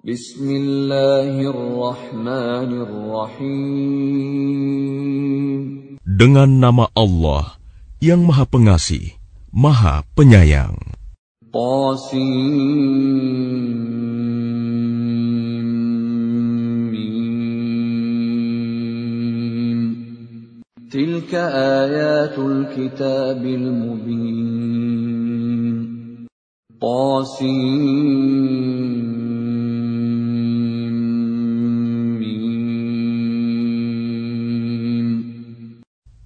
Bismillahirrahmanirrahim. Dengan nama Allah yang Maha Pengasih, Maha Penyayang. Tilka ayatul kitabil mubin. Qasim.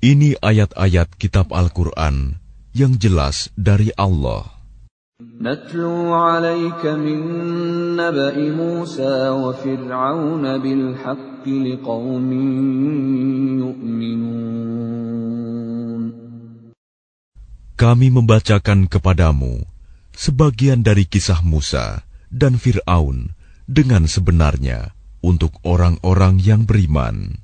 Ini ayat-ayat kitab Al-Quran yang jelas dari Allah. نتلو عليك من نبأ موسى وفرعون بالحق لقوم يؤمنون Kami membacakan kepadamu sebagian dari kisah Musa dan Fir'aun dengan sebenarnya untuk orang-orang yang beriman.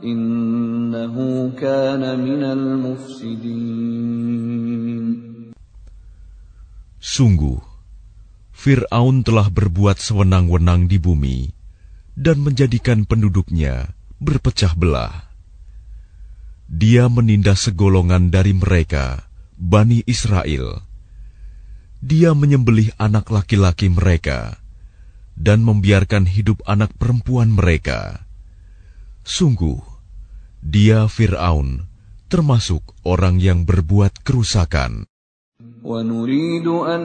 Innahu kana minal mufsidin. Sungguh, Fir'aun telah berbuat sewenang-wenang di bumi dan menjadikan penduduknya berpecah belah. Dia menindas segolongan dari mereka, Bani Israel. Dia menyembelih anak laki-laki mereka dan membiarkan hidup anak perempuan mereka. Sungguh, dia Fir'aun termasuk orang yang berbuat kerusakan. ونريد أن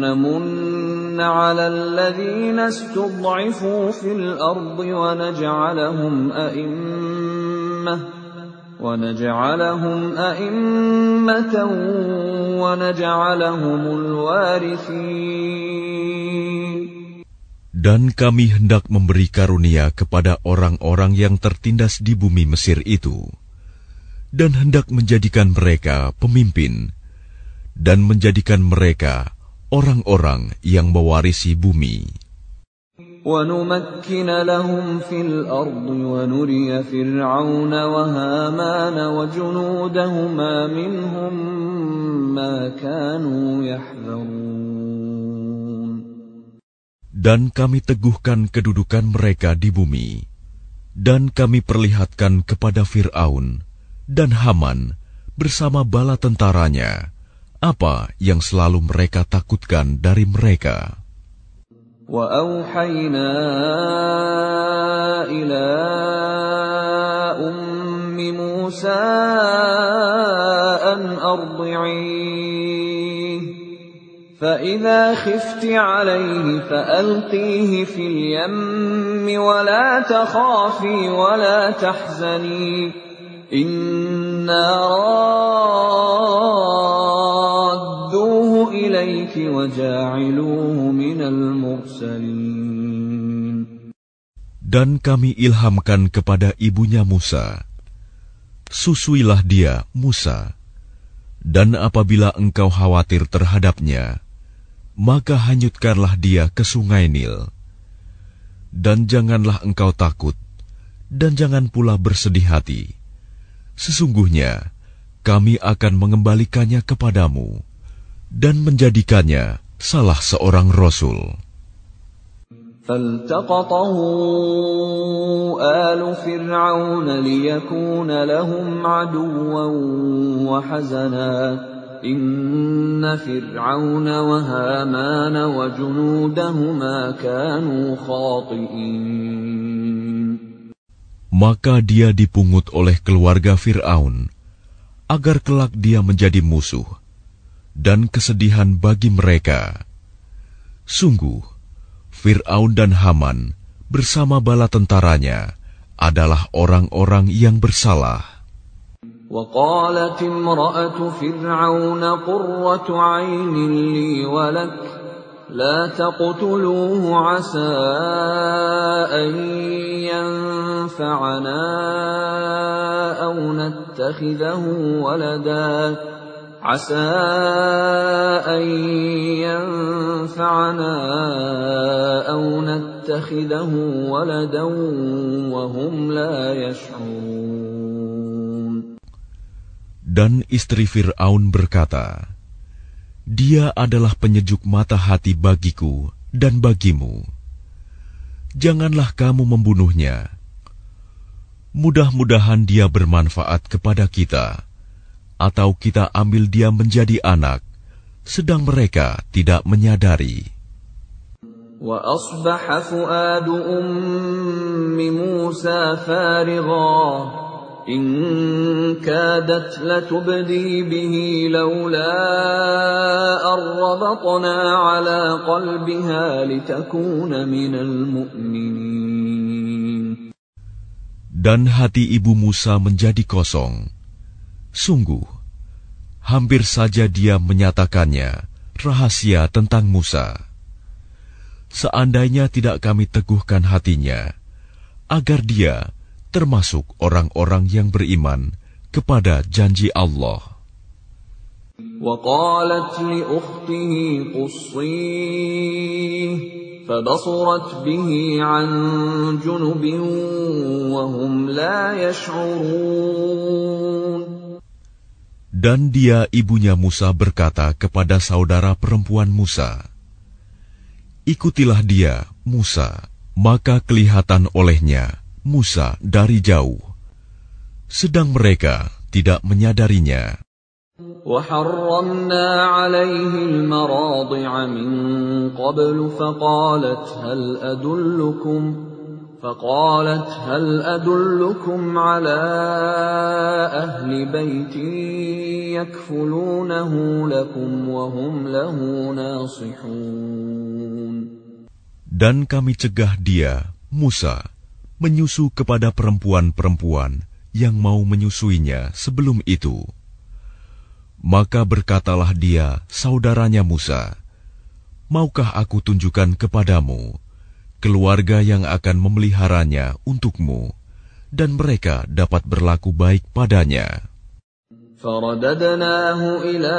نمن على الذين استضعفوا في الأرض ونجعلهم أئمة ونجعلهم أئمة ونجعلهم الوارثين Dan kami hendak memberi karunia kepada orang-orang yang tertindas di bumi Mesir itu, dan hendak menjadikan mereka pemimpin, dan menjadikan mereka orang-orang yang mewarisi bumi. ونمكن لهم في الأرض ونري فرعون وهامان وجنودهما منهم ما كانوا يحذرون dan kami teguhkan kedudukan mereka di bumi, dan kami perlihatkan kepada Fir'aun dan Haman bersama bala tentaranya apa yang selalu mereka takutkan dari mereka. وأوحينا إلى أم موسى أن أرضعيه فإذا خفت عليه فألقيه في اليم ولا تخافي ولا تحزني إنا رادوه إليك وجاعلوه من المرسلين Dan kami ilhamkan kepada ibunya Musa, susuilah dia, Musa, dan apabila engkau khawatir terhadapnya, maka hanyutkanlah dia ke sungai Nil. Dan janganlah engkau takut, dan jangan pula bersedih hati. Sesungguhnya, kami akan mengembalikannya kepadamu, dan menjadikannya salah seorang Rasul. فالتقطه آل فرعون ليكون لهم عدوا وحزنا Inna Fir'aun wa Haman wa junudahuma kanu khati'in. Maka dia dipungut oleh keluarga Fir'aun, agar kelak dia menjadi musuh dan kesedihan bagi mereka. Sungguh, Fir'aun dan Haman bersama bala tentaranya adalah orang-orang yang bersalah. وقالت امرأة فرعون قرة عين لي ولك لا تقتلوه عسى أن ينفعنا أو نتخذه ولدا عسى أن ينفعنا أو نتخذه ولدا وهم لا يشعرون Dan istri Fir'aun berkata, Dia adalah penyejuk mata hati bagiku dan bagimu. Janganlah kamu membunuhnya. Mudah-mudahan dia bermanfaat kepada kita, atau kita ambil dia menjadi anak, sedang mereka tidak menyadari. وأصبح فؤاد أم موسى فارغا إن كادت لتبدي به لولا أن ربطنا على قلبها لتكون من المؤمنين Dan hati ibu Musa menjadi kosong. Sungguh, hampir saja dia menyatakannya rahasia tentang Musa. Seandainya tidak kami teguhkan hatinya, agar dia termasuk orang-orang yang beriman kepada janji Allah. وقالت لأخته قصيه فبصرت به عن جنب وهم لا يشعرون Dan dia ibunya Musa berkata kepada saudara perempuan Musa, Ikutilah dia, Musa, maka kelihatan olehnya Musa dari jauh. Sedang mereka tidak menyadarinya. وحرمنا عليه المراضع من قبل فقالت هل أدلكم فقالت هل أدلكم على أهل بيت يكفلونه لكم وهم له ناصحون Dan kami cegah dia, Musa, menyusu kepada perempuan-perempuan yang mau menyusuinya sebelum itu. Maka berkatalah dia, saudaranya Musa, Maukah aku tunjukkan kepadamu keluarga yang akan memeliharanya untukmu, dan mereka dapat berlaku baik padanya?' فرددناه إلى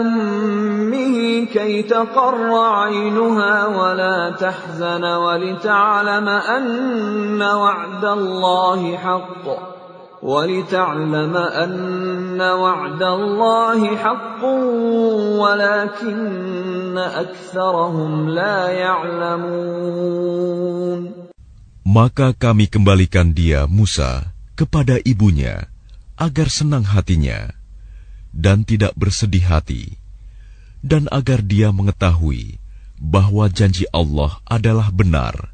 أمه كي تقر عينها ولا تحزن ولتعلم أن وعد الله حق ولتعلم أن وعد الله حق ولكن أكثرهم لا يعلمون Maka kami kembalikan dia, Musa, kepada ibunya, agar senang hatinya, dan tidak bersedih hati, dan agar dia mengetahui bahwa janji Allah adalah benar,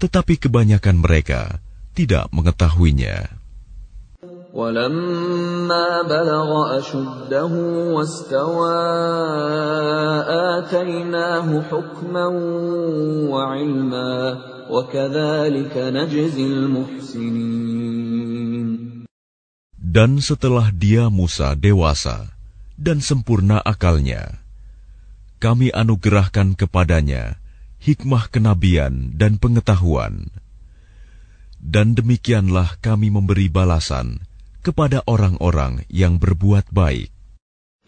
tetapi kebanyakan mereka tidak mengetahuinya. ولما بلغ أشده واستوى آتيناه حكما وعلما وكذلك نجزي المحسنين dan setelah dia Musa dewasa dan sempurna akalnya, kami anugerahkan kepadanya hikmah kenabian dan pengetahuan. Dan demikianlah kami memberi balasan kepada orang-orang yang berbuat baik.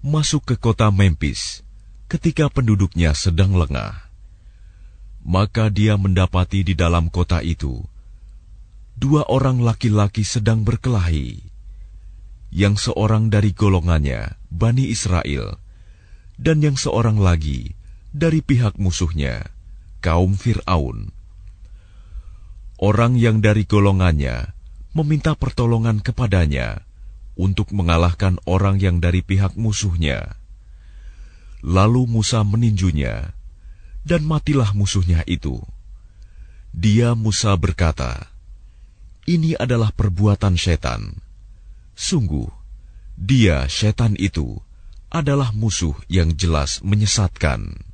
masuk ke kota Memphis ketika penduduknya sedang lengah. Maka dia mendapati di dalam kota itu dua orang laki-laki sedang berkelahi, yang seorang dari golongannya, Bani Israel, dan yang seorang lagi dari pihak musuhnya, kaum Fir'aun. Orang yang dari golongannya meminta pertolongan kepadanya untuk mengalahkan orang yang dari pihak musuhnya. Lalu Musa meninjunya, dan matilah musuhnya itu. Dia Musa berkata, "Ini adalah perbuatan setan. Sungguh, dia setan itu adalah musuh yang jelas menyesatkan."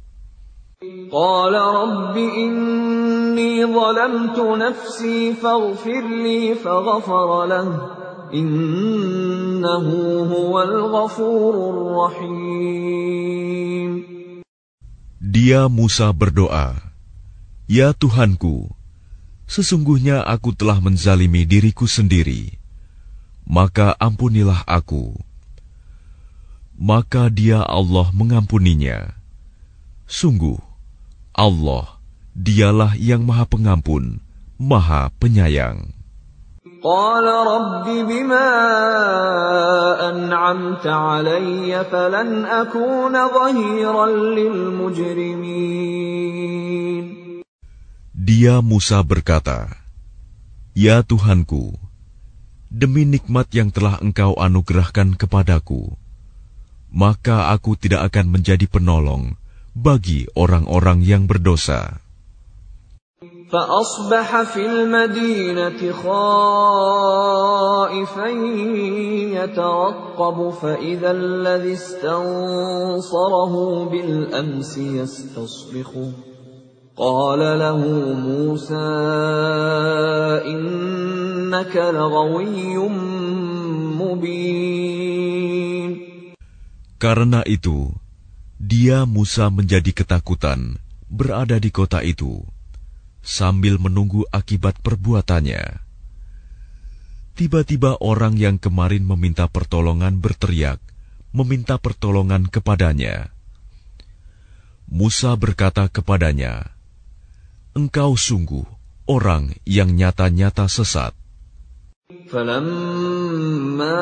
Dia Musa berdoa, Ya Tuhanku, sesungguhnya aku telah menzalimi diriku sendiri, maka ampunilah aku. Maka dia Allah mengampuninya. Sungguh, Allah, dialah yang maha pengampun, maha penyayang. قال رب بما أنعمت علي فلن أكون ظهيرا للمجرمين Dia Musa berkata, Ya Tuhanku, demi nikmat yang telah engkau anugerahkan kepadaku, maka aku tidak akan menjadi penolong bagi orang-orang yang berdosa. فأصبح في المدينة خائفا يترقب فإذا الذي استنصره بالأمس يستصرخه قال له موسى إنك لغوي مبين. Karena itu, dia Musa menjadi ketakutan berada di kota itu. sambil menunggu akibat perbuatannya. Tiba-tiba orang yang kemarin meminta pertolongan berteriak, meminta pertolongan kepadanya. Musa berkata kepadanya, "Engkau sungguh orang yang nyata-nyata sesat." فلما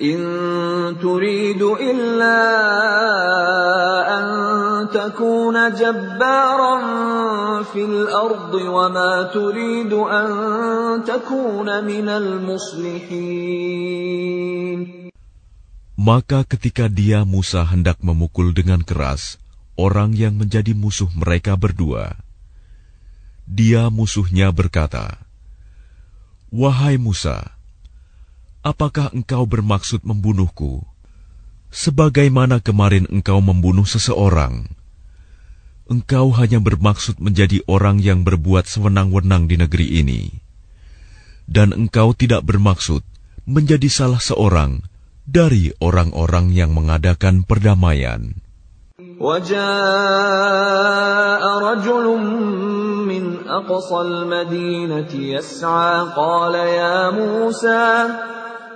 إن تريد إلا أن تكون جبارا في الأرض وما تريد أن تكون من المصلحين Maka ketika dia Musa hendak memukul dengan keras orang yang menjadi musuh mereka berdua, dia musuhnya berkata, Wahai Musa, apakah engkau bermaksud membunuhku? Sebagaimana kemarin engkau membunuh seseorang, engkau hanya bermaksud menjadi orang yang berbuat sewenang-wenang di negeri ini, dan engkau tidak bermaksud menjadi salah seorang dari orang-orang yang mengadakan perdamaian. وجاء رجل من أقصى المدينة يسعى قال يا موسى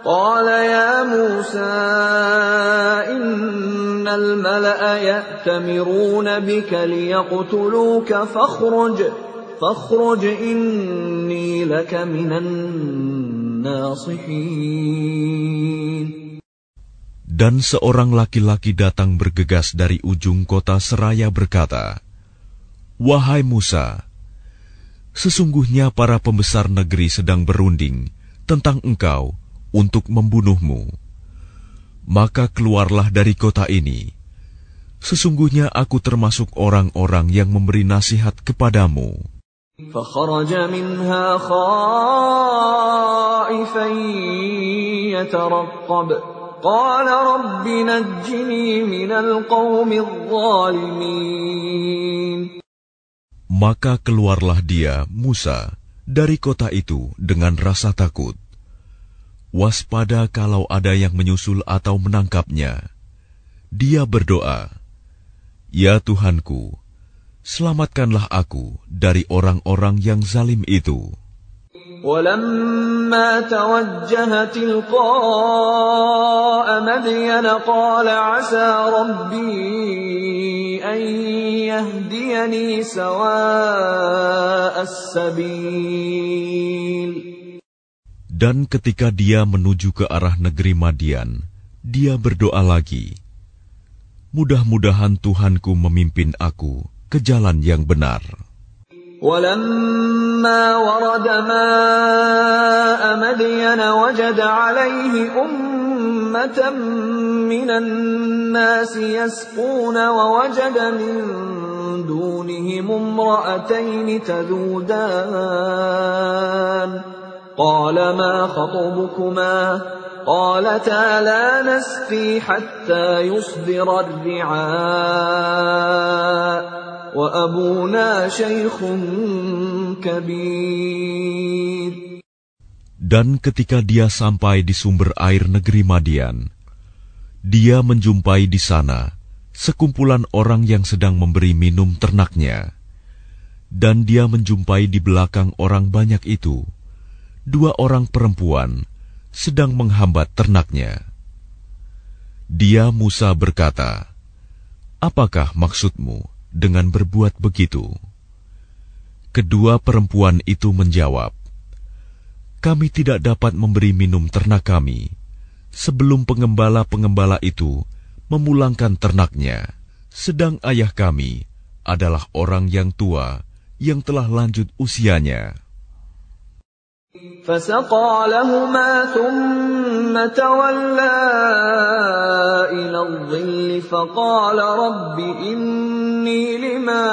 قال يا موسى إن الملأ يأتمرون بك ليقتلوك فاخرج فاخرج إني لك من الناصحين Dan seorang laki-laki datang bergegas dari ujung kota seraya berkata, Wahai Musa, sesungguhnya para pembesar negeri sedang berunding tentang engkau untuk membunuhmu. Maka keluarlah dari kota ini. Sesungguhnya aku termasuk orang-orang yang memberi nasihat kepadamu. فخرج منها خائفا يترقب قال رب نجني من القوم الظالمين Maka keluarlah dia, Musa, dari kota itu dengan rasa takut. Waspada kalau ada yang menyusul atau menangkapnya. Dia berdoa, Ya Tuhanku, selamatkanlah aku dari orang-orang yang zalim itu. ولما توجه تلقاء مدين قال عسى ربي أن يهديني سواء السبيل Dan ketika dia menuju ke arah negeri Madian, dia berdoa lagi, Mudah-mudahan Tuhanku memimpin aku ke jalan yang benar. ولما ورد ماء مدين وجد عليه أمة من الناس يسقون ووجد من دونهم امرأتين تذودان قال ما خطبكما قالتا لا نسقي حتى يصدر الرعاء وأبونا شيخ كبير Dan ketika dia sampai di sumber air negeri Madian, dia menjumpai di sana sekumpulan orang yang sedang memberi minum ternaknya. Dan dia menjumpai di belakang orang banyak itu, dua orang perempuan sedang menghambat ternaknya. Dia Musa berkata, "Apakah maksudmu dengan berbuat begitu?" Kedua perempuan itu menjawab, "Kami tidak dapat memberi minum ternak kami sebelum pengembala-pengembala itu memulangkan ternaknya, sedang ayah kami adalah orang yang tua yang telah lanjut usianya." فسقى لهما ثم تولى إلى الظل فقال رب إني لما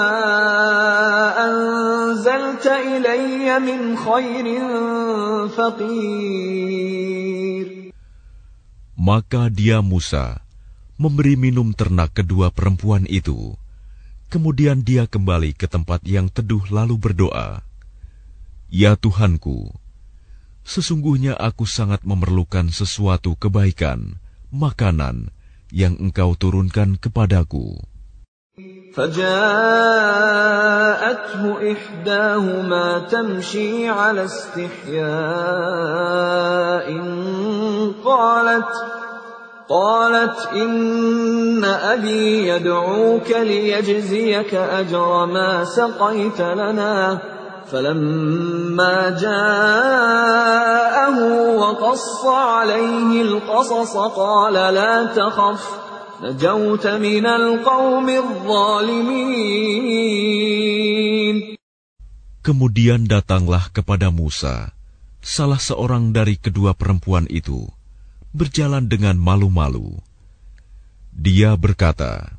أنزلت إلي من خير فقير Maka dia Musa memberi minum ternak kedua perempuan itu. Kemudian dia kembali ke tempat yang teduh lalu berdoa, "Ya Tuhanku, sesungguhnya aku sangat memerlukan sesuatu kebaikan, makanan yang Engkau turunkan kepadaku." فجاءته إحداهما تمشي على استحياء قالت قالت إن أبي يدعوك ليجزيك أجر ما سقيت لنا فلما جاءه وقص عليه القصص قال لا تخف نجوت من القوم الظالمين Kemudian datanglah kepada Musa salah seorang dari kedua perempuan itu, berjalan dengan malu-malu. Dia berkata,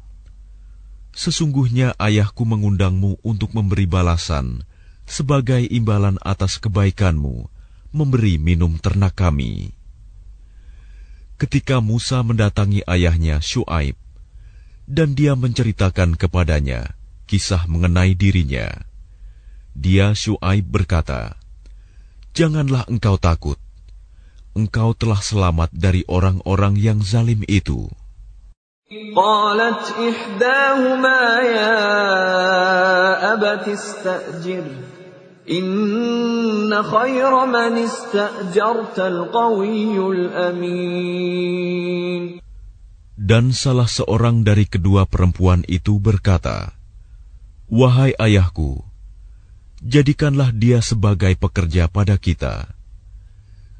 "Sesungguhnya ayahku mengundangmu untuk memberi balasan sebagai imbalan atas kebaikanmu, memberi minum ternak kami." Ketika Musa mendatangi ayahnya Shu'aib, dan dia menceritakan kepadanya kisah mengenai dirinya, dia Shu'aib berkata, "Janganlah engkau takut, engkau telah selamat dari orang-orang yang zalim itu." قالت إحداهما يا أبت استأجره Inna khaira man ista'jartal qawiyul amin. Dan salah seorang dari kedua perempuan itu berkata, Wahai ayahku, jadikanlah dia sebagai pekerja pada kita.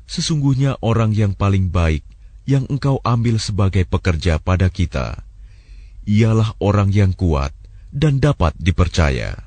Sesungguhnya orang yang paling baik yang engkau ambil sebagai pekerja pada kita, ialah orang yang kuat dan dapat dipercaya.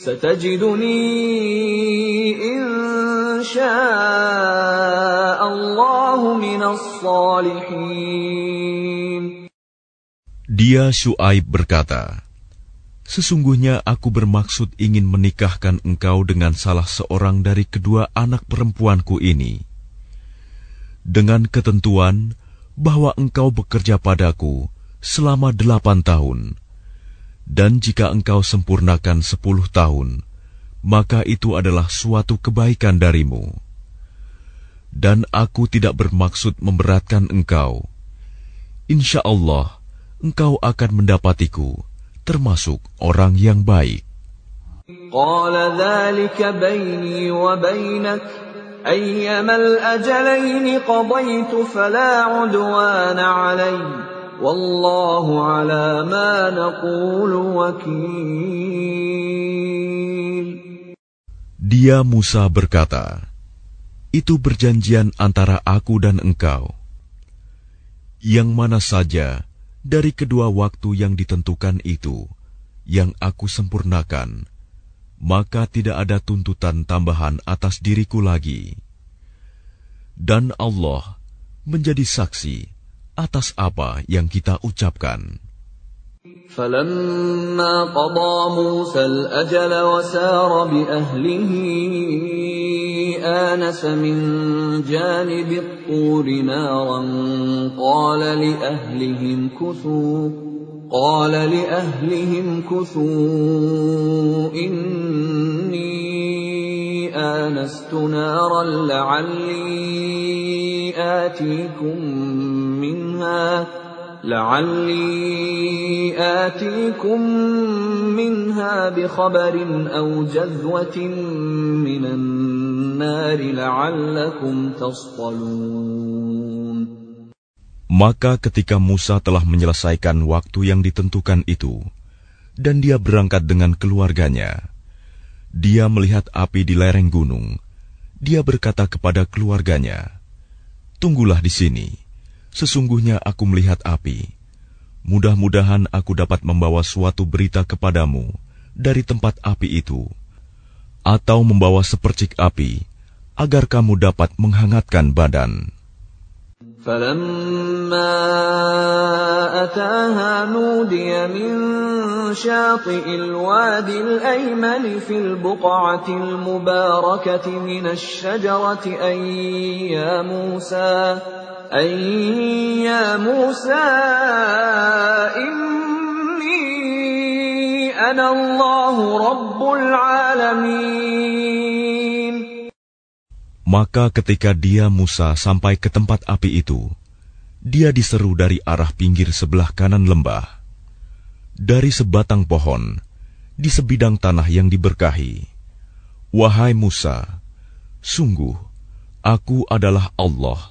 ستجدني إن شاء الله من الصالحين Dia Shu'aib berkata, Sesungguhnya aku bermaksud ingin menikahkan engkau dengan salah seorang dari kedua anak perempuanku ini. dengan ketentuan bahwa engkau bekerja padaku selama delapan tahun, dan jika engkau sempurnakan sepuluh tahun, maka itu adalah suatu kebaikan darimu. Dan aku tidak bermaksud memberatkan engkau. Insya Allah, engkau akan mendapatiku, termasuk orang yang baik. قال ذلك بيني وبينك أيما الأجلين قضيت فلا عدوان علي Wallahu ala ma naqulu wakil. Dia Musa berkata, Itu perjanjian antara aku dan engkau. Yang mana saja dari kedua waktu yang ditentukan itu, yang aku sempurnakan, maka tidak ada tuntutan tambahan atas diriku lagi. Dan Allah menjadi saksi atas apa yang kita ucapkan. فلما قضى موسى الأجل وسار بأهله آنس من جانب الطور نارا قال لأهلهم كثوا قال لأهلهم كثوا إني آنست نارا لعلي آتيكم منها لعلي آتيكم منها بخبر أو جذوة من النار لعلكم تصطلون Maka ketika Musa telah menyelesaikan waktu yang ditentukan itu, dan dia berangkat dengan keluarganya, dia melihat api di lereng gunung. Dia berkata kepada keluarganya, "Tunggulah di sini. Sesungguhnya aku melihat api. Mudah-mudahan aku dapat membawa suatu berita kepadamu dari tempat api itu, atau membawa sepercik api, agar kamu dapat menghangatkan badan." فلما أتاها نودي من شاطئ الوادي الأيمن في البقعة المباركة من الشجرة أن يا موسى inni anallahu rabbul Maka ketika dia Musa sampai ke tempat api itu dia diseru dari arah pinggir sebelah kanan lembah, dari sebatang pohon, di sebidang tanah yang diberkahi. Wahai Musa, sungguh, aku adalah Allah,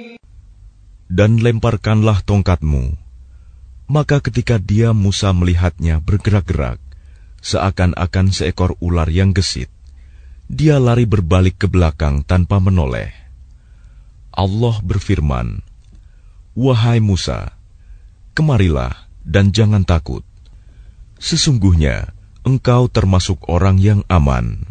Dan lemparkanlah tongkatmu. Maka ketika dia Musa melihatnya bergerak-gerak, seakan-akan seekor ular yang gesit, dia lari berbalik ke belakang tanpa menoleh. Allah berfirman, Wahai Musa, kemarilah dan jangan takut. Sesungguhnya engkau termasuk orang yang aman.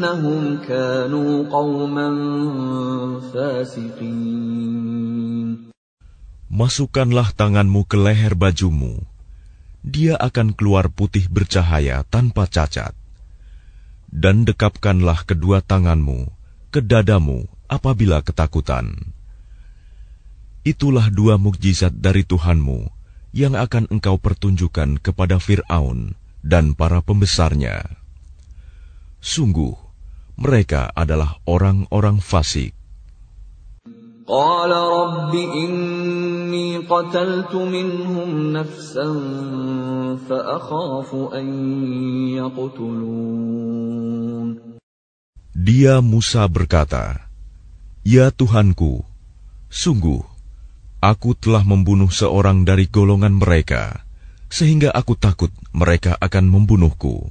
innahum kanu qauman fasiqin. Masukkanlah tanganmu ke leher bajumu. Dia akan keluar putih bercahaya tanpa cacat. Dan dekapkanlah kedua tanganmu ke dadamu apabila ketakutan. Itulah dua mukjizat dari Tuhanmu yang akan engkau pertunjukkan kepada Firaun dan para pembesarnya. Sungguh, mereka adalah orang-orang fasik. قال رب إني قتلت منهم نفسا فأخاف أن يقتلون Dia Musa berkata, Ya Tuhanku, sungguh, aku telah membunuh seorang dari golongan mereka, sehingga aku takut mereka akan membunuhku.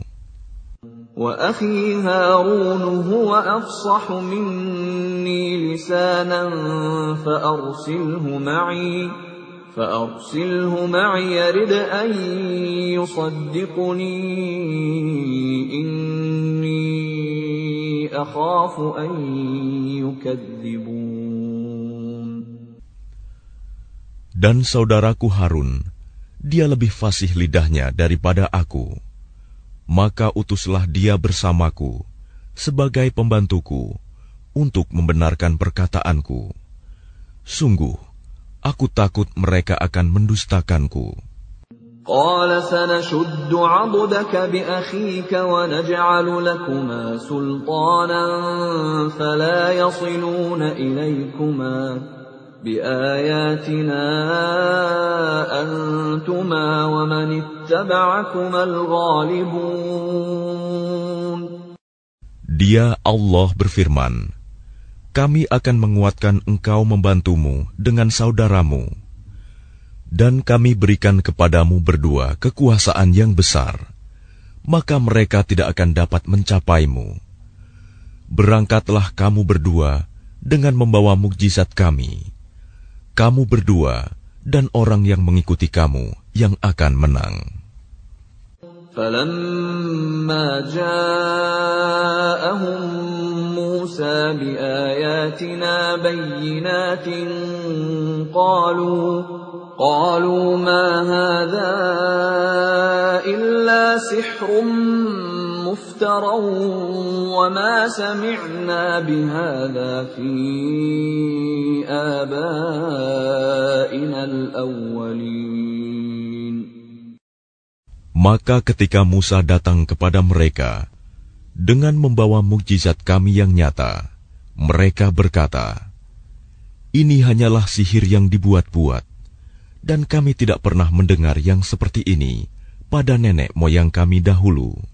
وأخي هارون هو أفصح مني لسانا فأرسله معي فأرسله معي يرد أن يصدقني إني أخاف أن يكذبون Dan saudaraku Harun, dia lebih fasih lidahnya daripada aku maka utuslah dia bersamaku sebagai pembantuku untuk membenarkan perkataanku. Sungguh, aku takut mereka akan mendustakanku. قال سنشد عضدك بأخيك ونجعل لكما سلطانا فلا يصلون إليكما بآياتنا أنتما ومن اتبعكما الغالبون Dia Allah berfirman, Kami akan menguatkan engkau membantumu dengan saudaramu, dan kami berikan kepadamu berdua kekuasaan yang besar, maka mereka tidak akan dapat mencapaimu. Berangkatlah kamu berdua dengan membawa mukjizat kami kamu berdua dan orang yang mengikuti kamu yang akan menang. فلما جاءهم موسى بآياتنا بينات قالوا قالوا ما هذا إلا سحر مفترى وما سمعنا بهذا في آبائنا الأولين Maka ketika Musa datang kepada mereka dengan membawa mukjizat kami yang nyata, mereka berkata, "Ini hanyalah sihir yang dibuat-buat, dan kami tidak pernah mendengar yang seperti ini pada nenek moyang kami dahulu."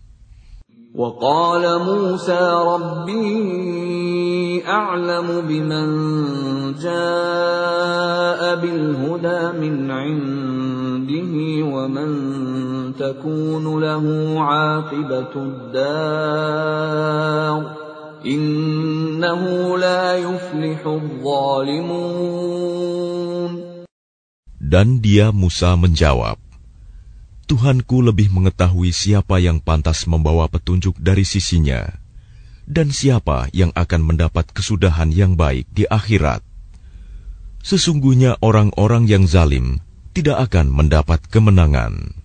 وقال موسى ربي أعلم بمن جاء بالهدى من عنده ومن تكون له عاقبة الدار إنه لا يفلح الظالمون. Dan dia Musa menjawab, Tuhanku lebih mengetahui siapa yang pantas membawa petunjuk dari sisinya, dan siapa yang akan mendapat kesudahan yang baik di akhirat. Sesungguhnya orang-orang yang zalim tidak akan mendapat kemenangan.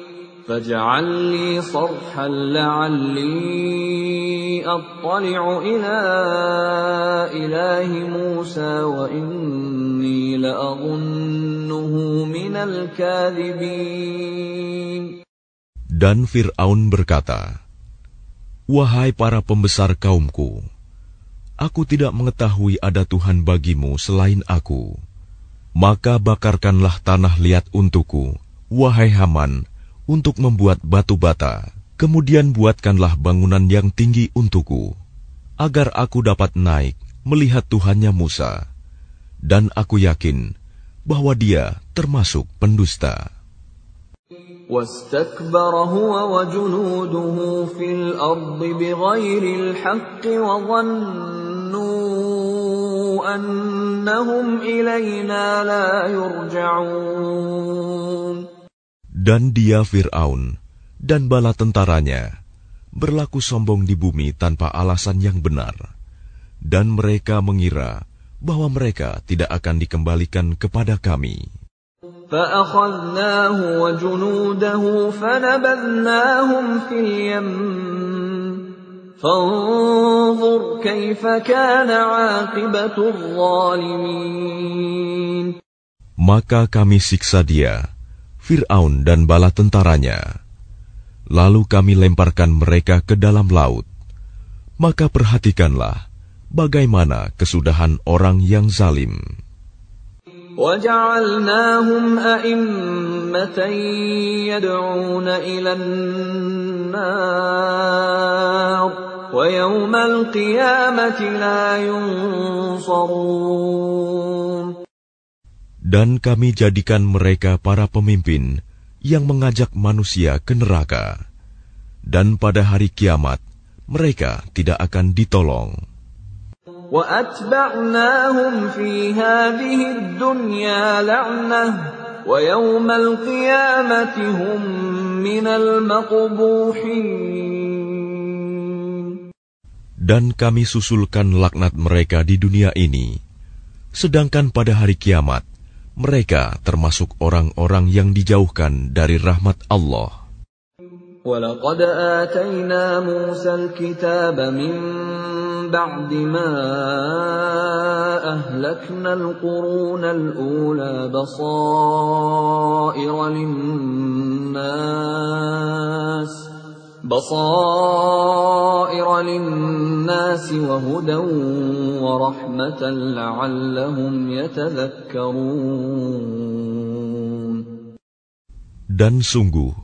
فاجعل لي صرحا لعلي أطلع إلى إله موسى وإني لأظنه من الكاذبين Dan Fir'aun berkata, Wahai para pembesar kaumku, aku tidak mengetahui ada Tuhan bagimu selain aku. Maka bakarkanlah tanah liat untukku, wahai Haman, untuk membuat batu bata. Kemudian buatkanlah bangunan yang tinggi untukku, agar aku dapat naik melihat Tuhannya Musa. Dan aku yakin bahwa dia termasuk pendusta. واستكبر هو وجنوده في الأرض بغير الحق وظنوا أنهم إلينا لا يرجعون Dan dia Fir'aun dan bala tentaranya berlaku sombong di bumi tanpa alasan yang benar. Dan mereka mengira bahwa mereka tidak akan dikembalikan kepada kami. Maka kami siksa dia Fir'aun dan bala tentaranya. Lalu kami lemparkan mereka ke dalam laut. Maka perhatikanlah bagaimana kesudahan orang yang zalim. وجعلناهم أئمة يدعون إلى النار ويوم القيامة لا ينصرون dan kami jadikan mereka para pemimpin yang mengajak manusia ke neraka, dan pada hari kiamat mereka tidak akan ditolong. Dan kami susulkan laknat mereka di dunia ini, sedangkan pada hari kiamat mereka termasuk orang-orang yang dijauhkan dari rahmat Allah. ولقد آتينا موسى الكتاب من بعد ما أهلكنا القرون الأولى بصائر للناس بصائر للناس وهدى ورحمة لعلهم يتذكرون Dan sungguh,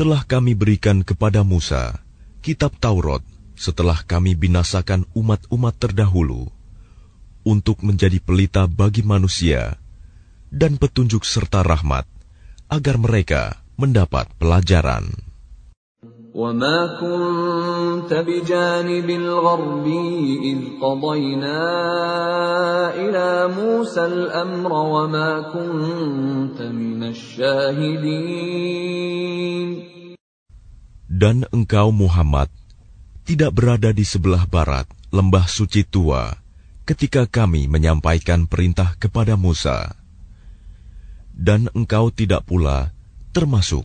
telah kami berikan kepada Musa kitab Taurat setelah kami binasakan umat-umat terdahulu untuk menjadi pelita bagi manusia dan petunjuk serta rahmat agar mereka mendapat pelajaran. وما كنت بجانب الغربي إذ قضينا إلى موسى الأمر وما كنت من الشاهدين Dan engkau Muhammad tidak berada di sebelah barat lembah suci tua ketika kami menyampaikan perintah kepada Musa. Dan engkau tidak pula termasuk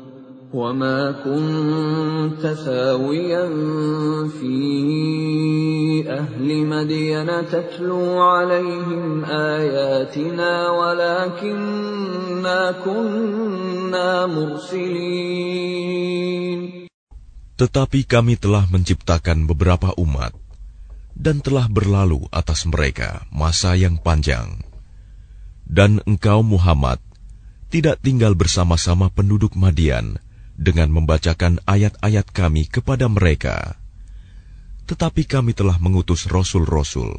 وما كنت ثاويا في أهل مدين تتلو عليهم آياتنا ولكننا كنا مرسلين Tetapi kami telah menciptakan beberapa umat dan telah berlalu atas mereka masa yang panjang. Dan engkau Muhammad tidak tinggal bersama-sama penduduk Madian dengan membacakan ayat-ayat kami kepada mereka. Tetapi kami telah mengutus rasul-rasul.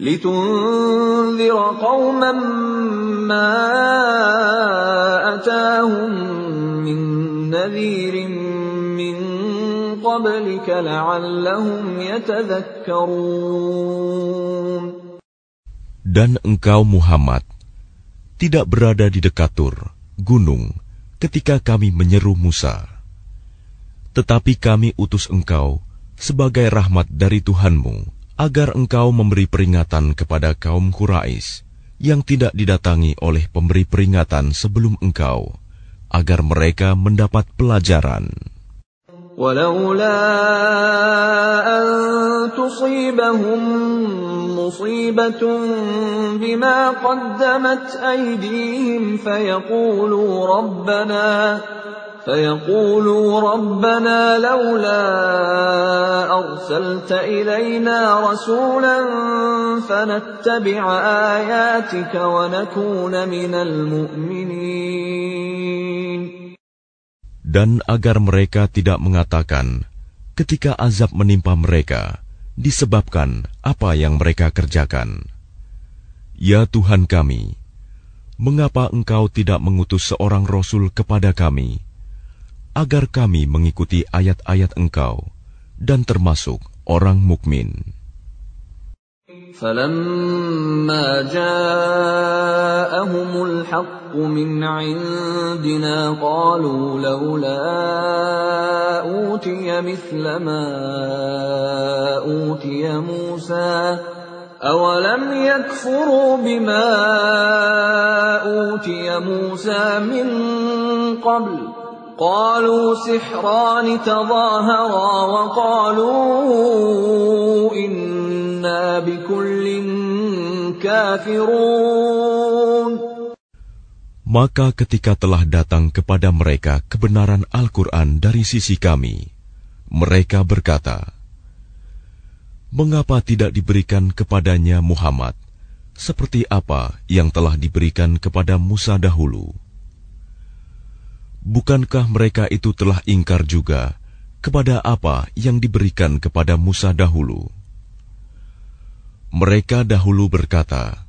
لتنذر قوما ما أتاهم من نذير لتنذر قوما ما أتاهم من نذير من قبلك لعلهم يتذكرون Dan engkau Muhammad tidak berada di dekat Tur, gunung, ketika kami menyeru Musa. Tetapi kami utus engkau sebagai rahmat dari Tuhanmu, agar engkau memberi peringatan kepada kaum Quraisy yang tidak didatangi oleh pemberi peringatan sebelum engkau, agar mereka mendapat pelajaran. ولولا أن تصيبهم مصيبة بما قدمت أيديهم فيقولوا ربنا فيقولوا ربنا لولا أرسلت إلينا رسولا فنتبع آياتك ونكون من المؤمنين Dan agar mereka tidak mengatakan ketika azab menimpa mereka disebabkan apa yang mereka kerjakan. Ya Tuhan kami, mengapa Engkau tidak mengutus seorang rasul kepada kami agar kami mengikuti ayat-ayat Engkau dan termasuk orang mukmin. فلما جاءهم الحق من عندنا قالوا لولا اوتي مثل ما اوتي موسى اولم يكفروا بما اوتي موسى من قبل قالوا سحران تظاهرا وقالوا إنا بكل كافرون Maka ketika telah datang kepada mereka kebenaran Al-Quran dari sisi kami, mereka berkata, Mengapa tidak diberikan kepadanya Muhammad, seperti apa yang telah diberikan kepada Musa dahulu? Bukankah mereka itu telah ingkar juga kepada apa yang diberikan kepada Musa dahulu? Mereka dahulu berkata,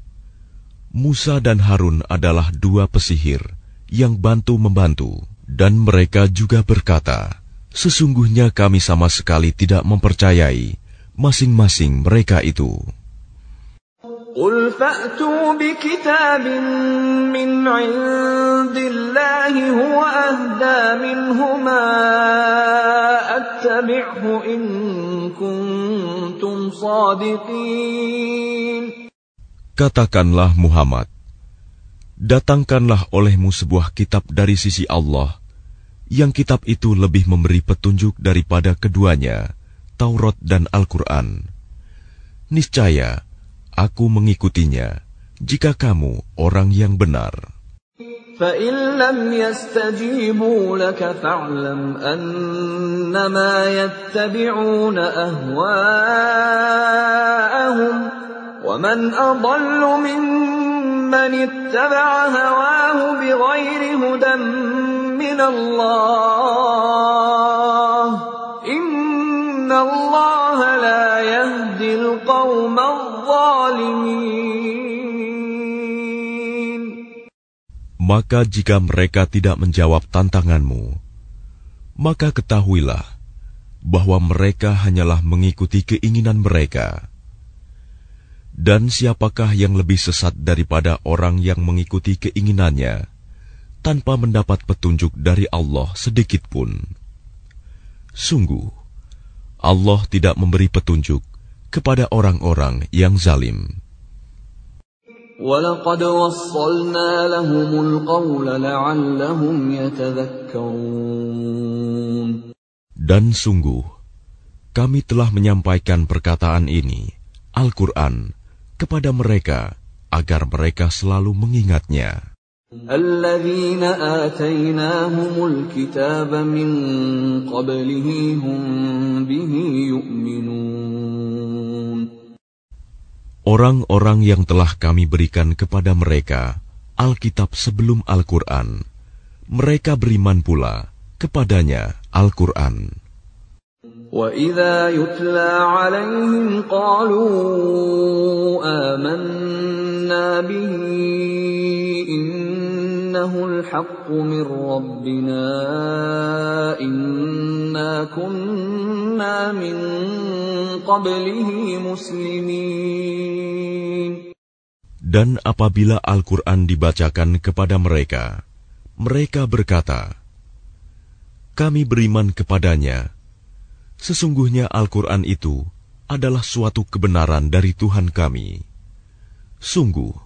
Musa dan Harun adalah dua pesihir yang bantu-membantu, dan mereka juga berkata, Sesungguhnya kami sama sekali tidak mempercayai masing-masing mereka itu. قل فأتوا بكتاب من عند الله هو أهدى منهما أتبعه إن كنتم صادقين Katakanlah Muhammad, datangkanlah olehmu sebuah kitab dari sisi Allah, yang kitab itu lebih memberi petunjuk daripada keduanya, Taurat dan Al-Quran. Niscaya, aku mengikutinya jika kamu orang yang benar. فإن لم يستجيبوا لك فاعلم أنما يتبعون أهواءهم ومن أضل ممن اتبع هواه بغير هدى من الله maka jika mereka tidak menjawab tantanganmu, maka ketahuilah bahwa mereka hanyalah mengikuti keinginan mereka. Dan siapakah yang lebih sesat daripada orang yang mengikuti keinginannya tanpa mendapat petunjuk dari Allah sedikit pun? Sungguh, Allah tidak memberi petunjuk kepada orang-orang yang zalim. ولقد وصلنا لهم القول لعلهم يتذكرون Dan sungguh, kami telah menyampaikan perkataan ini, Al-Quran, kepada mereka agar mereka selalu mengingatnya. الذين آتيناهم الكتاب من قبله هم به يؤمنون Orang-orang yang telah kami berikan kepada mereka Alkitab sebelum Al-Quran, mereka beriman pula kepadanya Al-Quran. وإذا يتلى عليهم قالوا آمنا به dan apabila Al-Quran dibacakan kepada mereka, mereka berkata, Kami beriman kepadanya. Sesungguhnya Al-Quran itu adalah suatu kebenaran dari Tuhan kami. Sungguh,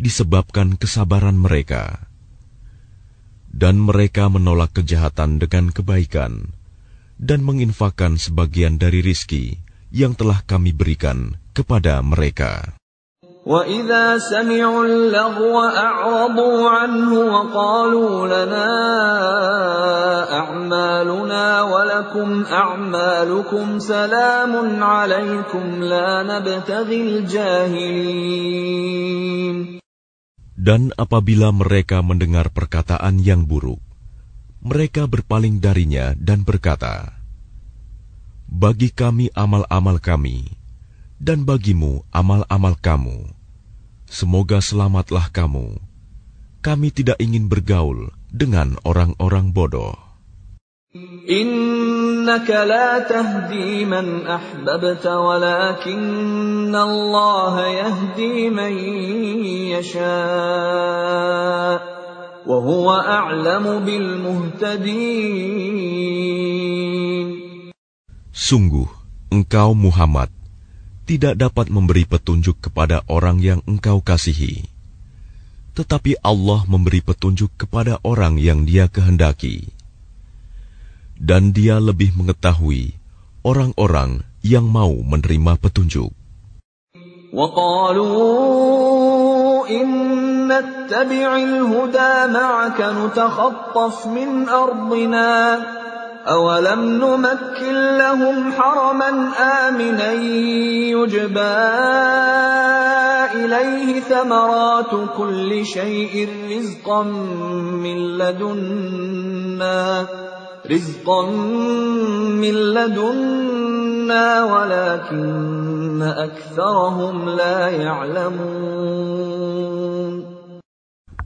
disebabkan kesabaran mereka. Dan mereka menolak kejahatan dengan kebaikan, dan menginfakkan sebagian dari rizki yang telah kami berikan kepada mereka. وَإِذَا سَمِعُوا اللَّغْوَ أَعْرَضُوا عَنْهُ وَقَالُوا لَنَا أَعْمَالُنَا وَلَكُمْ أَعْمَالُكُمْ سَلَامٌ عَلَيْكُمْ لَا نَبْتَغِي الْجَاهِلِينَ dan apabila mereka mendengar perkataan yang buruk, mereka berpaling darinya dan berkata, Bagi kami amal-amal kami, dan bagimu amal-amal kamu. Semoga selamatlah kamu. Kami tidak ingin bergaul dengan orang-orang bodoh. Innaka la Sungguh engkau Muhammad tidak dapat memberi petunjuk kepada orang yang engkau kasihi. Tetapi Allah memberi petunjuk kepada orang yang Dia kehendaki, dan Dia lebih mengetahui orang-orang yang mau menerima petunjuk. أولم نمكن لهم حرما آمنا يجبى إليه ثمرات كل شيء رزقا من لدنا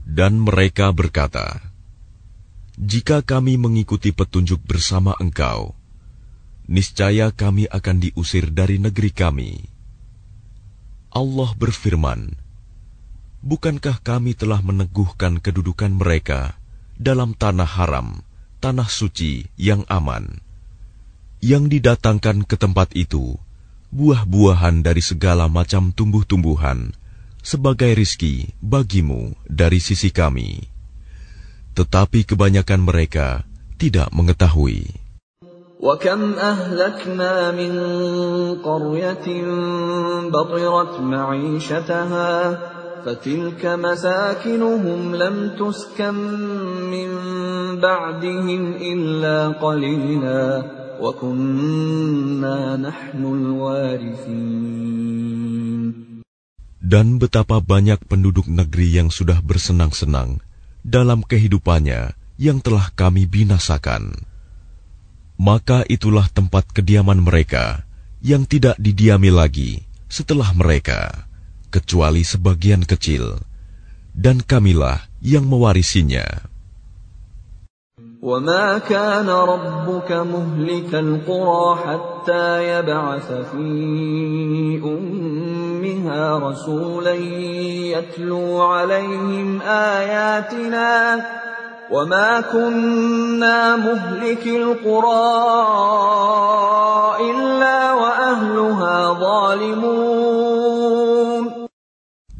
dan mereka berkata Jika kami mengikuti petunjuk bersama engkau niscaya kami akan diusir dari negeri kami. Allah berfirman Bukankah kami telah meneguhkan kedudukan mereka dalam tanah haram tanah suci yang aman, yang didatangkan ke tempat itu buah-buahan dari segala macam tumbuh-tumbuhan sebagai rizki bagimu dari sisi kami tetapi kebanyakan mereka tidak mengetahui. وَكَمْ أَهْلَكْنَا مِنْ قَرْيَةٍ بَطِرَتْ مَعِيشَتَهَا فَتِلْكَ مَسَاكِنُهُمْ لَمْ تُسْكَنْ مِنْ بَعْدِهِمْ إِلَّا قَلِيلًا وَكُنَّا نَحْنُ الْوَارِثِينَ Dan betapa banyak penduduk negeri yang sudah bersenang-senang dalam kehidupannya yang telah kami binasakan. Maka itulah tempat kediaman mereka yang tidak didiami lagi setelah mereka, kecuali sebagian kecil, dan kamilah yang mewarisinya. وما كان ربك مهلك القرى حتى يبعث في أمها رسولا يتلو عليهم آياتنا وما كنا مهلك القرى إلا وأهلها ظالمون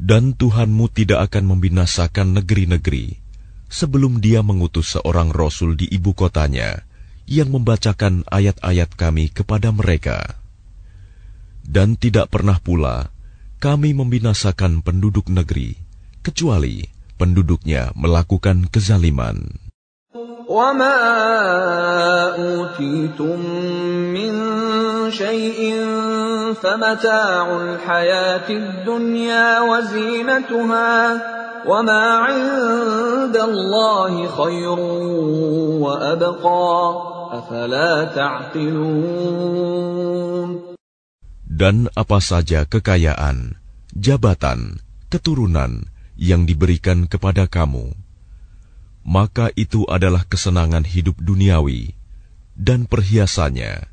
Dan Tuhanmu tidak akan membinasakan negeri-negeri sebelum dia mengutus seorang rasul di ibu kotanya yang membacakan ayat-ayat kami kepada mereka. Dan tidak pernah pula kami membinasakan penduduk negeri, kecuali penduduknya melakukan kezaliman. وَمَا أُوتِيتُم مِّن شَيْءٍ فَمَتَاعُ الْحَيَاةِ الدُّنْيَا وَزِينَتُهَا وَمَا عِندَ اللَّهِ خَيْرٌ وَأَبْقَىٰ أَفَلَا تَعْقِلُونَ Dan apa saja kekayaan, jabatan, keturunan yang diberikan kepada kamu, maka itu adalah kesenangan hidup duniawi dan perhiasannya.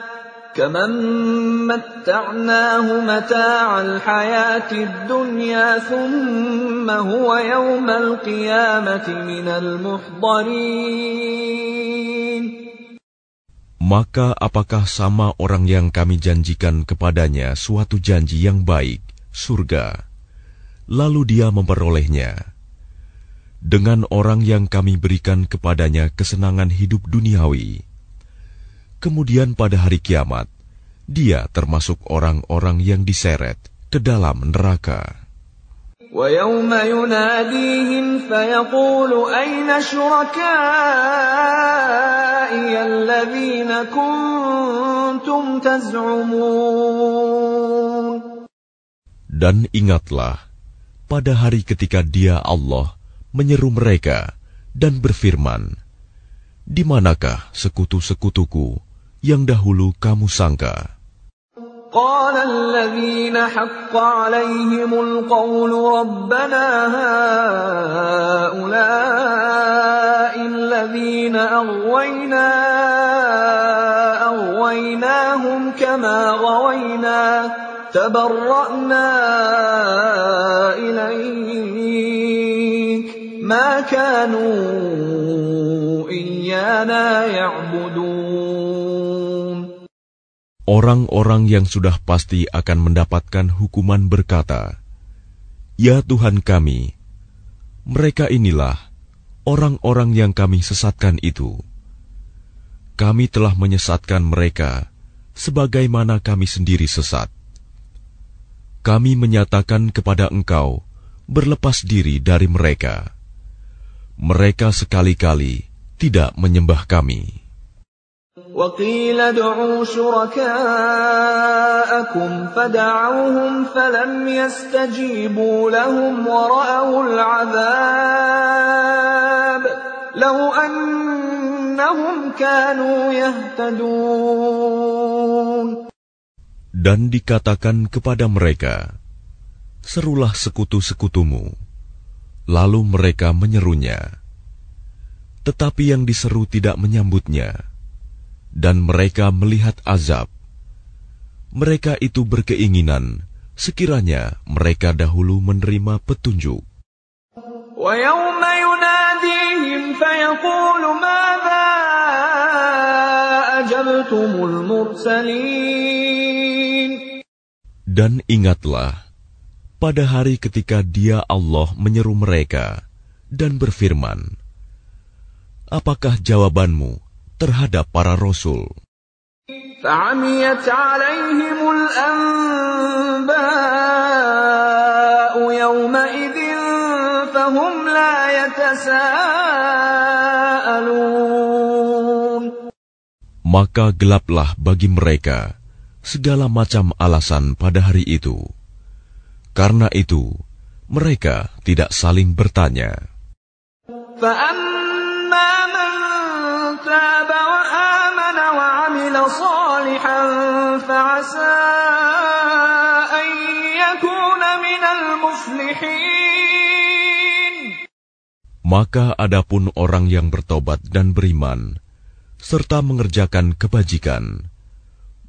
كمن متعناه متاع الحياة الدنيا ثم هو يوم القيامة من المحضرين Maka apakah sama orang yang kami janjikan kepadanya suatu janji yang baik, surga, lalu dia memperolehnya, dengan orang yang kami berikan kepadanya kesenangan hidup duniawi. Kemudian pada hari kiamat, dia termasuk orang-orang yang diseret ke dalam neraka. ويوم يناديهم فيقول أين شركائي الذين كنتم تزعمون Dan ingatlah, pada hari ketika dia Allah menyeru mereka dan berfirman, Di manakah sekutu-sekutuku yang dahulu kamu sangka? قال الذين حق عليهم القول ربنا هؤلاء الذين أغوينا أغويناهم كما غوينا تبرأنا إليك ما كانوا إيانا يعبدون Orang-orang yang sudah pasti akan mendapatkan hukuman berkata, "Ya Tuhan kami, mereka inilah orang-orang yang kami sesatkan itu. Kami telah menyesatkan mereka sebagaimana kami sendiri sesat. Kami menyatakan kepada Engkau berlepas diri dari mereka. Mereka sekali-kali tidak menyembah kami." وقيل ادعوا شركاءكم فدعوهم فلم يستجيبوا لهم ورأوا العذاب لو أنهم كانوا يهتدون Dan dikatakan kepada mereka, Serulah sekutu-sekutumu. Lalu mereka menyerunya. Tetapi yang diseru tidak menyambutnya dan mereka melihat azab. Mereka itu berkeinginan sekiranya mereka dahulu menerima petunjuk. Dan ingatlah, pada hari ketika dia Allah menyeru mereka dan berfirman, Apakah jawabanmu terhadap para rasul. Maka gelaplah bagi mereka segala macam alasan pada hari itu. Karena itu, mereka tidak saling bertanya. صالحا فعسى أن يكون من المفلحين Maka adapun orang yang bertobat dan beriman, serta mengerjakan kebajikan,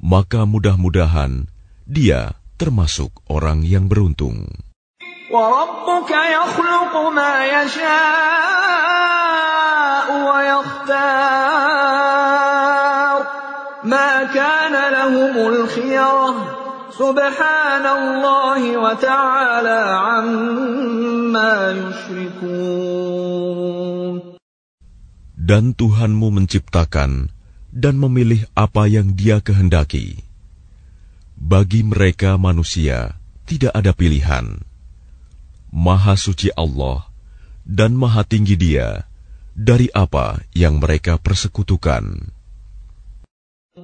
maka mudah-mudahan dia termasuk orang yang beruntung. وَرَبُّكَ يَخْلُقُ مَا يَشَاءُ وَيَخْتَارُ Dan Tuhanmu menciptakan dan memilih apa yang dia kehendaki. Bagi mereka manusia tidak ada pilihan. Maha suci Allah dan maha tinggi dia dari apa yang mereka persekutukan.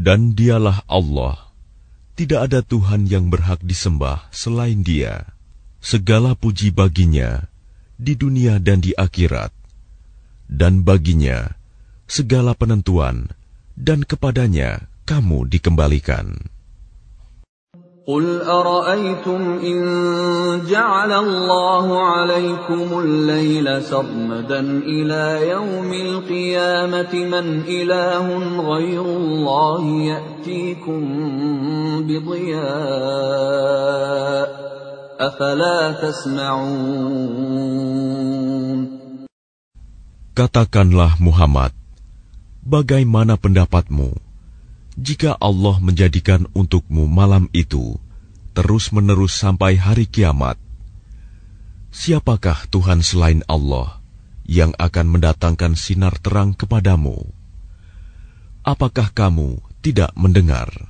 dan dialah Allah. Tidak ada Tuhan yang berhak disembah selain dia. Segala puji baginya di dunia dan di akhirat, dan baginya segala penentuan, dan kepadanya kamu dikembalikan. قل أرأيتم إن جعل الله عليكم الليل سرمدا إلى يوم القيامة من إله غير الله يأتيكم بضياء أفلا تسمعون Katakanlah Muhammad, bagaimana pendapatmu? Jika Allah menjadikan untukmu malam itu terus-menerus sampai hari kiamat, siapakah Tuhan selain Allah yang akan mendatangkan sinar terang kepadamu? Apakah kamu tidak mendengar?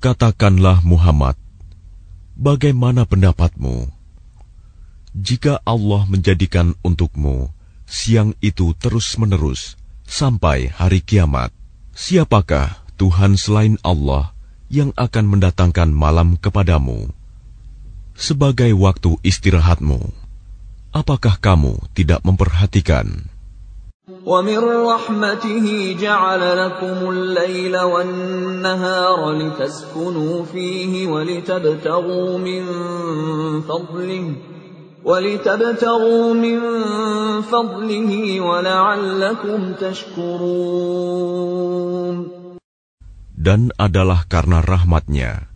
Katakanlah Muhammad, bagaimana pendapatmu? Jika Allah menjadikan untukmu siang itu terus-menerus sampai hari kiamat, siapakah Tuhan selain Allah yang akan mendatangkan malam kepadamu sebagai waktu istirahatmu? Apakah kamu tidak memperhatikan? ومن رحمته جعل لكم الليل والنهار لتسكنوا فيه ولتبتغوا من فضله ولتبتغوا من فضله ولعلكم تشكرون Dan adalah karena rahmatnya,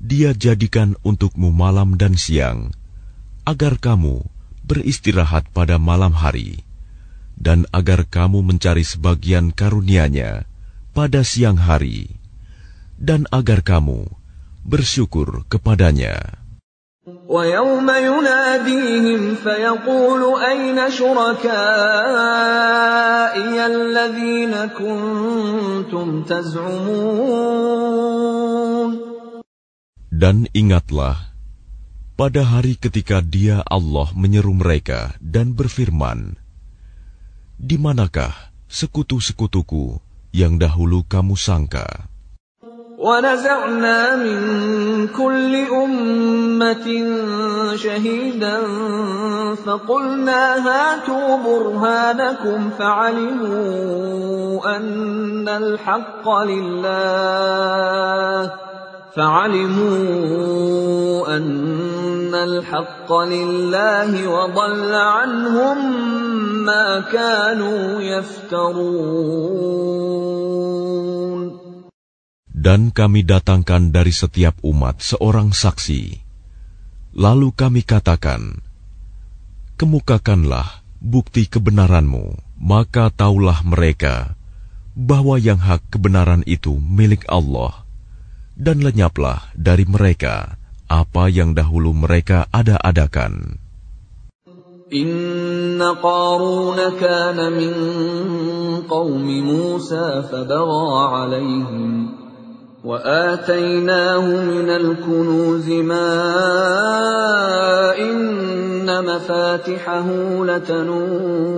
dia jadikan untukmu malam dan siang, agar kamu beristirahat pada malam hari dan agar kamu mencari sebagian karunia-Nya pada siang hari, dan agar kamu bersyukur kepadanya. وَيَوْمَ يُنَادِيهِمْ فَيَقُولُ أَيْنَ شُرَكَائِيَ الَّذِينَ كُنتُمْ تَزْعُمُونَ Dan ingatlah, pada hari ketika dia Allah menyeru mereka dan berfirman, di manakah sekutu-sekutuku yang dahulu kamu sangka? ونزعنا من كل أمة شهيدا فقلنا هاتوا برهانكم فعلموا أن الحق لله فعلموا أن الحق لله وضل عنهم ما كانوا يفترون Dan kami datangkan dari setiap umat seorang saksi. Lalu kami katakan, Kemukakanlah bukti kebenaranmu, maka taulah mereka bahwa yang hak kebenaran itu milik Allah, dan lenyaplah dari mereka apa yang dahulu mereka ada-adakan. إن قارون كان من قوم موسى فبغى عليهم وآتيناه من الكنوز ما إن مفاتحه لتنوء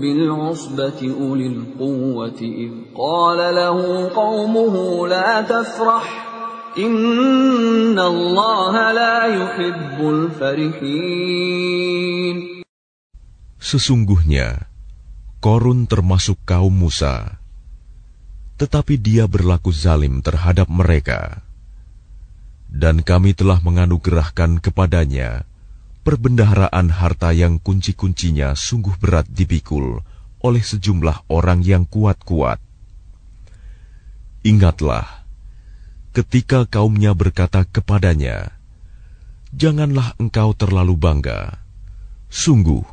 بالعصبة أولي القوة إذ قال له قومه لا تفرح إن الله لا يحب الفرحين. Sesungguhnya, Korun termasuk kaum Musa, tetapi dia berlaku zalim terhadap mereka. Dan kami telah menganugerahkan kepadanya perbendaharaan harta yang kunci-kuncinya sungguh berat dipikul oleh sejumlah orang yang kuat-kuat. Ingatlah, ketika kaumnya berkata kepadanya, Janganlah engkau terlalu bangga. Sungguh,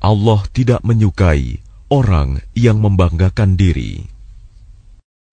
Allah tidak menyukai orang yang membanggakan diri.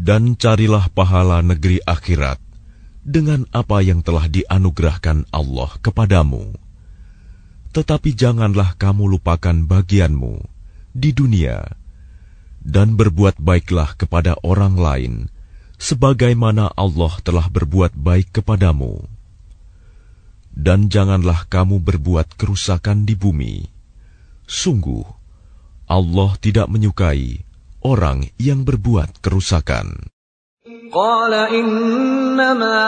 Dan carilah pahala negeri akhirat dengan apa yang telah dianugerahkan Allah kepadamu tetapi janganlah kamu lupakan bagianmu di dunia, dan berbuat baiklah kepada orang lain, sebagaimana Allah telah berbuat baik kepadamu. Dan janganlah kamu berbuat kerusakan di bumi. Sungguh, Allah tidak menyukai orang yang berbuat kerusakan. قال إنما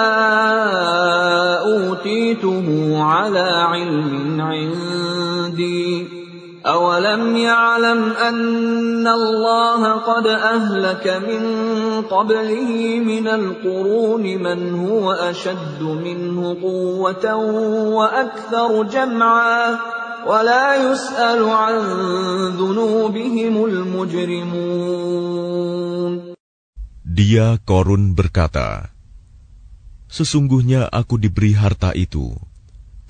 أوتيته على علم عندي أولم يعلم أن الله قد أهلك من قبله من القرون من هو أشد منه قوة وأكثر جمعا dia Korun berkata, Sesungguhnya aku diberi harta itu,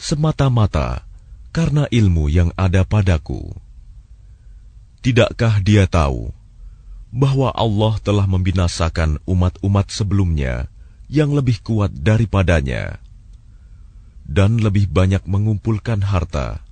semata-mata karena ilmu yang ada padaku. Tidakkah dia tahu bahwa Allah telah membinasakan umat-umat sebelumnya yang lebih kuat daripadanya dan lebih banyak mengumpulkan harta?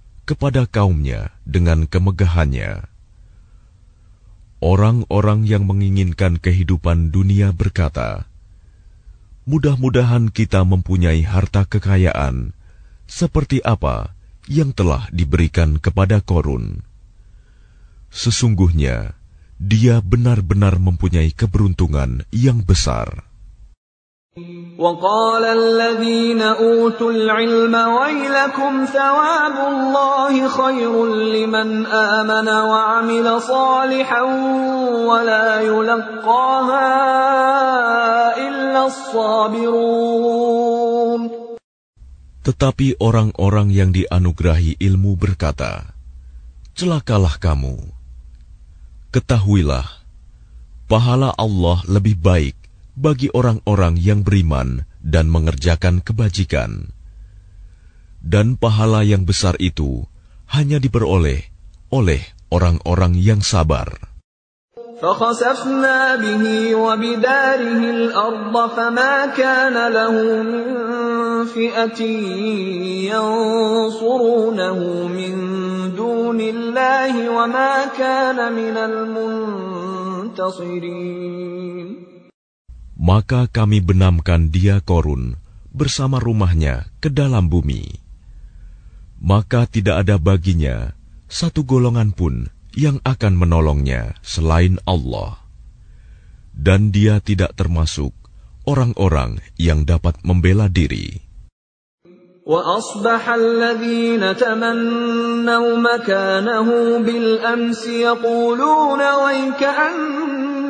kepada kaumnya dengan kemegahannya. Orang-orang yang menginginkan kehidupan dunia berkata, "Mudah-mudahan kita mempunyai harta kekayaan seperti apa yang telah diberikan kepada Korun. Sesungguhnya dia benar-benar mempunyai keberuntungan yang besar." وقال الذين أوتوا العلم ويلكم ثواب الله خير لمن آمن وعمل صالحا ولا يلقاها إلا الصابرون Tetapi orang-orang yang dianugerahi ilmu berkata, Celakalah kamu. Ketahuilah, pahala Allah lebih baik bagi orang-orang yang beriman dan mengerjakan kebajikan. Dan pahala yang besar itu hanya diperoleh oleh orang-orang yang sabar. فخسفنا به وبداره الأرض فما كان له من فئة ينصرونه من دون الله وما كان من المنتصرين Maka kami benamkan dia korun bersama rumahnya ke dalam bumi. Maka tidak ada baginya satu golongan pun yang akan menolongnya selain Allah. Dan dia tidak termasuk orang-orang yang dapat membela diri. وأصبح الذين تمنوا مكانه بالأمس يقولون ويكأن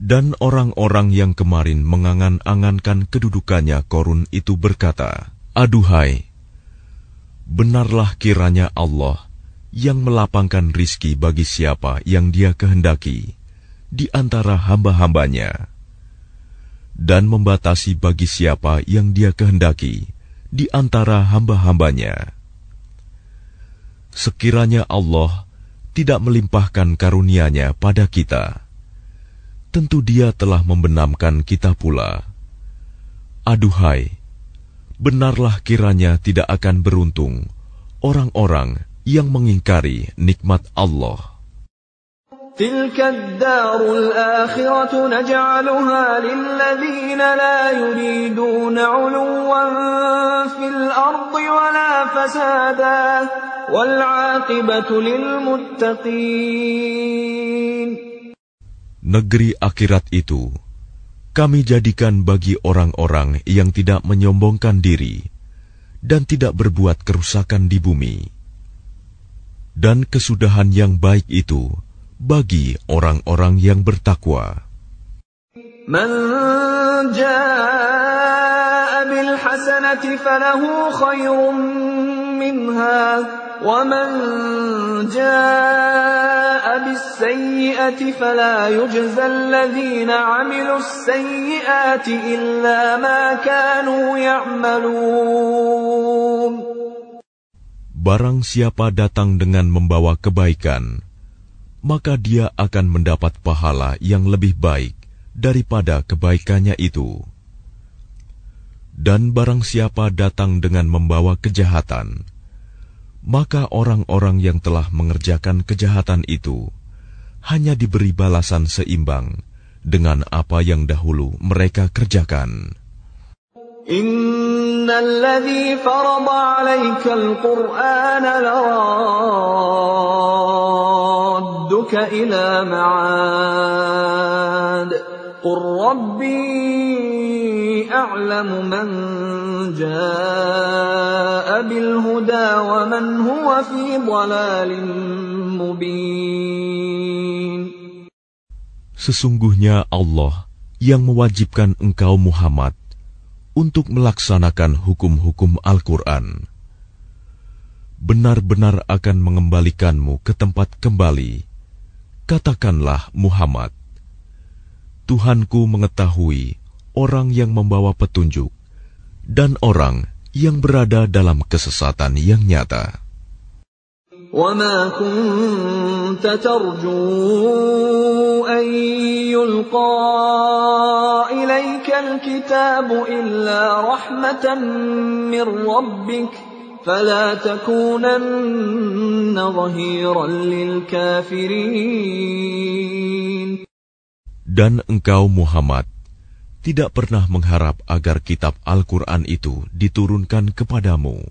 Dan orang-orang yang kemarin mengangan-angankan kedudukannya korun itu berkata, Aduhai, benarlah kiranya Allah yang melapangkan rizki bagi siapa yang dia kehendaki di antara hamba-hambanya dan membatasi bagi siapa yang dia kehendaki di antara hamba-hambanya. Sekiranya Allah tidak melimpahkan karunia-Nya pada kita, tentu dia telah membenamkan kita pula. Aduhai, benarlah kiranya tidak akan beruntung orang-orang yang mengingkari nikmat Allah. تلك الدار الآخرة نجعلها للذين لا يريدون علوا في الأرض ولا فسادا والعاقبة للمتقين negeri akhirat itu kami jadikan bagi orang-orang yang tidak menyombongkan diri dan tidak berbuat kerusakan di bumi, dan kesudahan yang baik itu bagi orang-orang yang bertakwa. Man jaa bil hasanati falahu khayrun minha ومن جاء بالسيئة فلا يجزى الذين عملوا السيئات إلا ما كانوا يعملون Barang siapa datang dengan membawa kebaikan, maka dia akan mendapat pahala yang lebih baik daripada kebaikannya itu. Dan barang siapa datang dengan membawa kejahatan, maka orang-orang yang telah mengerjakan kejahatan itu hanya diberi balasan seimbang dengan apa yang dahulu mereka kerjakan. Qur Sesungguhnya Allah yang mewajibkan engkau Muhammad untuk melaksanakan hukum-hukum Al-Quran. Benar-benar akan mengembalikanmu ke tempat kembali. Katakanlah Muhammad, Tuhanku mengetahui orang yang membawa petunjuk dan orang yang berada dalam kesesatan yang nyata. وما كنت ترجو أن يلقى إليك الكتاب إلا رحمة من ربك فلا تكونن ظهيرا للكافرين Dan engkau Muhammad tidak pernah mengharap agar kitab Al-Quran itu diturunkan kepadamu.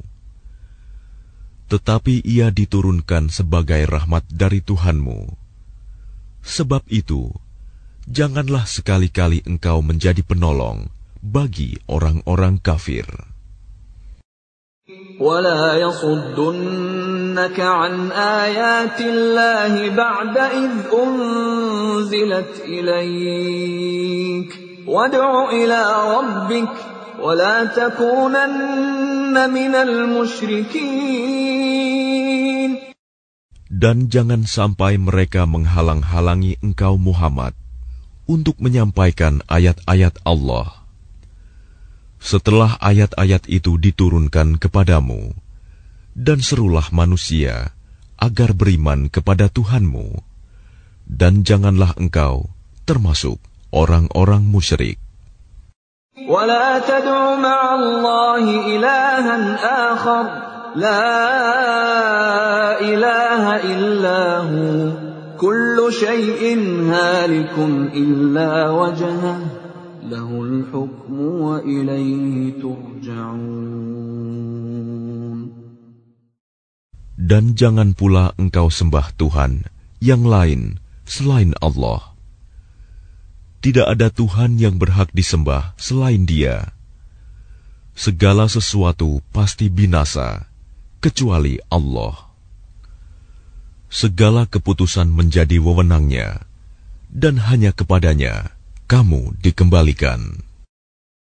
Tetapi ia diturunkan sebagai rahmat dari Tuhanmu. Sebab itu, janganlah sekali-kali engkau menjadi penolong bagi orang-orang kafir. ولا يصدنك عن آيات الله بعد إذ أنزلت إليك وادع إلى ربك ولا تكونن من المشركين Dan jangan sampai mereka menghalang-halangi engkau Muhammad untuk menyampaikan ayat-ayat Allah. Setelah ayat-ayat itu diturunkan kepadamu, dan serulah manusia agar beriman kepada Tuhanmu, dan janganlah engkau termasuk orang-orang musyrik. ولا تدع مع الله إلها آخر لا إله إلا هو كل شيء هالك إلا وجهه له الحكم وإليه ترجعون Dan jangan pula engkau sembah Tuhan yang lain selain Allah. Tidak ada Tuhan yang berhak disembah selain Dia. Segala sesuatu pasti binasa, kecuali Allah. Segala keputusan menjadi wewenangnya, dan hanya kepadanya kamu dikembalikan.